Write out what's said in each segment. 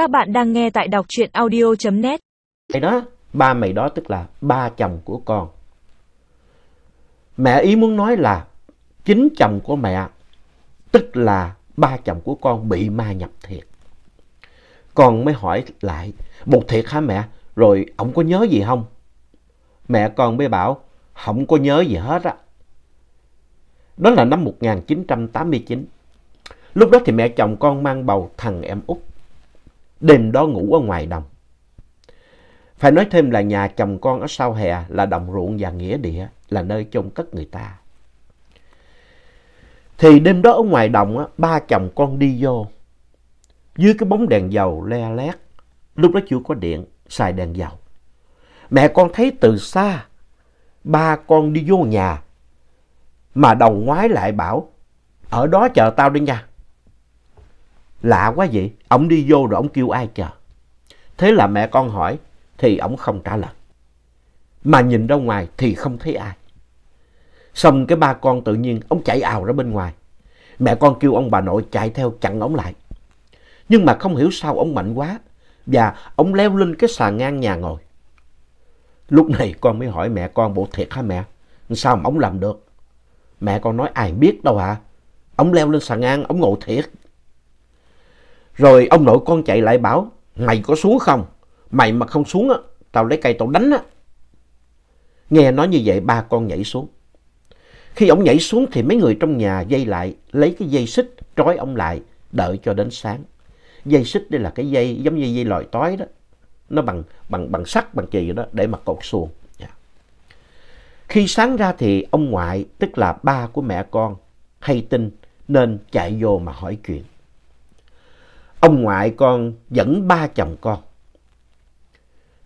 Các bạn đang nghe tại đọc truyện audio.net. Mày đó, ba mày đó tức là ba chồng của con. Mẹ ý muốn nói là chính chồng của mẹ, tức là ba chồng của con bị ma nhập thiệt. Con mới hỏi lại, một thiệt hả mẹ? Rồi ông có nhớ gì không? Mẹ con mới bảo, không có nhớ gì hết á. Đó là năm 1989. Lúc đó thì mẹ chồng con mang bầu thằng em út. Đêm đó ngủ ở ngoài đồng. Phải nói thêm là nhà chồng con ở sau hè là đồng ruộng và nghĩa địa, là nơi chôn cất người ta. Thì đêm đó ở ngoài đồng, á, ba chồng con đi vô. Dưới cái bóng đèn dầu le lét, lúc đó chưa có điện, xài đèn dầu. Mẹ con thấy từ xa, ba con đi vô nhà, mà đầu ngoái lại bảo, ở đó chờ tao đi nha. Lạ quá vậy, ông đi vô rồi ông kêu ai chờ. Thế là mẹ con hỏi, thì ông không trả lời. Mà nhìn ra ngoài thì không thấy ai. Xong cái ba con tự nhiên, ông chạy ào ra bên ngoài. Mẹ con kêu ông bà nội chạy theo chặn ông lại. Nhưng mà không hiểu sao ông mạnh quá. Và ông leo lên cái xà ngang nhà ngồi. Lúc này con mới hỏi mẹ con bộ thiệt hả mẹ? Sao mà ông làm được? Mẹ con nói ai biết đâu hả? Ông leo lên xà ngang, ông ngồi thiệt. Rồi ông nội con chạy lại bảo, mày có xuống không? Mày mà không xuống á, tao lấy cây tao đánh á. Nghe nói như vậy ba con nhảy xuống. Khi ông nhảy xuống thì mấy người trong nhà dây lại, lấy cái dây xích trói ông lại, đợi cho đến sáng. Dây xích đây là cái dây giống như dây lòi tói đó. Nó bằng, bằng, bằng sắt, bằng chì đó để mà cột xuồng. Yeah. Khi sáng ra thì ông ngoại, tức là ba của mẹ con, hay tin nên chạy vô mà hỏi chuyện. Ông ngoại con dẫn ba chồng con.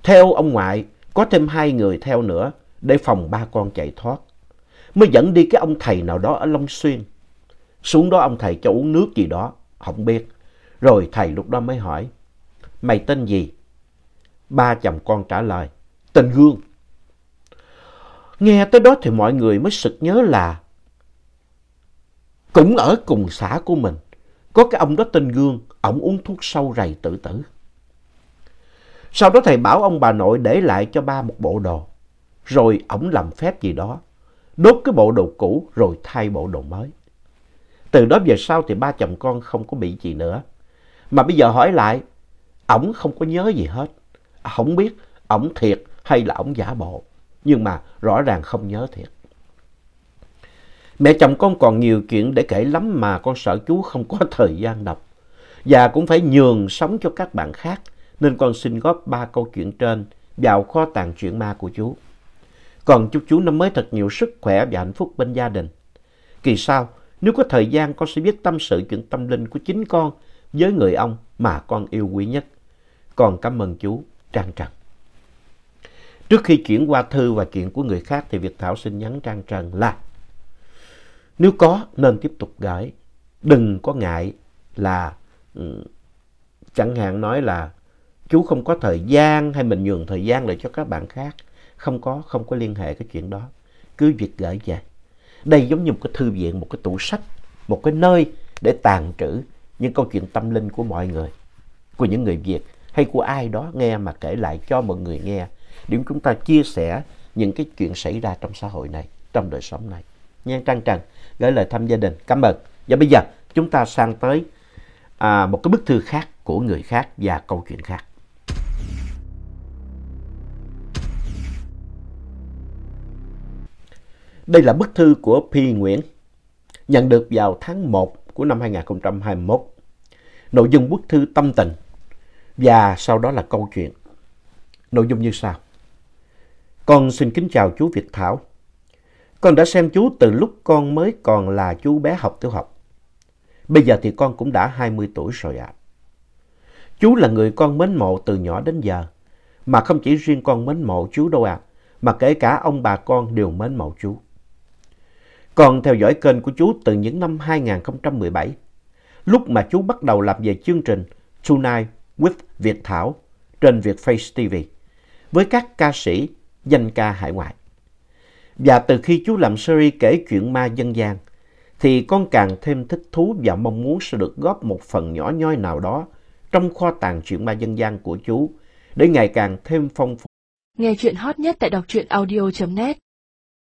Theo ông ngoại, có thêm hai người theo nữa để phòng ba con chạy thoát. Mới dẫn đi cái ông thầy nào đó ở Long Xuyên. Xuống đó ông thầy cho uống nước gì đó, không biết. Rồi thầy lúc đó mới hỏi, mày tên gì? Ba chồng con trả lời, tên Gương. Nghe tới đó thì mọi người mới sực nhớ là cũng ở cùng xã của mình. Có cái ông đó tên Gương, ổng uống thuốc sâu rầy tự tử. Sau đó thầy bảo ông bà nội để lại cho ba một bộ đồ. Rồi ổng làm phép gì đó. Đốt cái bộ đồ cũ rồi thay bộ đồ mới. Từ đó về sau thì ba chồng con không có bị gì nữa. Mà bây giờ hỏi lại, ổng không có nhớ gì hết. Không biết ổng thiệt hay là ổng giả bộ. Nhưng mà rõ ràng không nhớ thiệt. Mẹ chồng con còn nhiều chuyện để kể lắm mà con sợ chú không có thời gian đọc. Và cũng phải nhường sống cho các bạn khác nên con xin góp ba câu chuyện trên vào kho tàng chuyện ma của chú. Còn chúc chú năm mới thật nhiều sức khỏe và hạnh phúc bên gia đình. Kỳ sau, nếu có thời gian con sẽ biết tâm sự chuyện tâm linh của chính con với người ông mà con yêu quý nhất. Con cảm ơn chú Trang Trần. Trước khi chuyển qua thư và chuyện của người khác thì Việt Thảo xin nhắn Trang Trần là nếu có nên tiếp tục gửi. Đừng có ngại là ừ, chẳng hạn nói là chú không có thời gian hay mình nhường thời gian lại cho các bạn khác. Không có, không có liên hệ cái chuyện đó. Cứ việc gửi về. Đây giống như một cái thư viện, một cái tủ sách, một cái nơi để tàn trữ những câu chuyện tâm linh của mọi người, của những người Việt hay của ai đó nghe mà kể lại cho mọi người nghe. Để chúng ta chia sẻ những cái chuyện xảy ra trong xã hội này, trong đời sống này. Nhan Trang Trần gửi lời thăm gia đình. Cảm ơn. Và bây giờ chúng ta sang tới à, một cái bức thư khác của người khác và câu chuyện khác. Đây là bức thư của Pi Nguyễn, nhận được vào tháng 1 của năm 2021. Nội dung bức thư tâm tình và sau đó là câu chuyện. Nội dung như sau. Con xin kính chào chú Việt Thảo. Con đã xem chú từ lúc con mới còn là chú bé học tiểu học. Bây giờ thì con cũng đã 20 tuổi rồi ạ. À. Chú là người con mến mộ từ nhỏ đến giờ. Mà không chỉ riêng con mến mộ chú đâu ạ. À, mà kể cả ông bà con đều mến mộ chú. Con theo dõi kênh của chú từ những năm 2017. Lúc mà chú bắt đầu làm về chương trình Tonight with Việt Thảo trên Việt Face TV. Với các ca sĩ danh ca hải ngoại. Và từ khi chú làm series kể chuyện ma dân gian, thì con càng thêm thích thú và mong muốn sẽ được góp một phần nhỏ nhoi nào đó trong kho tàng truyện ma dân gian của chú để ngày càng thêm phong phú. Nghe chuyện hot nhất tại đọc truyện audio.net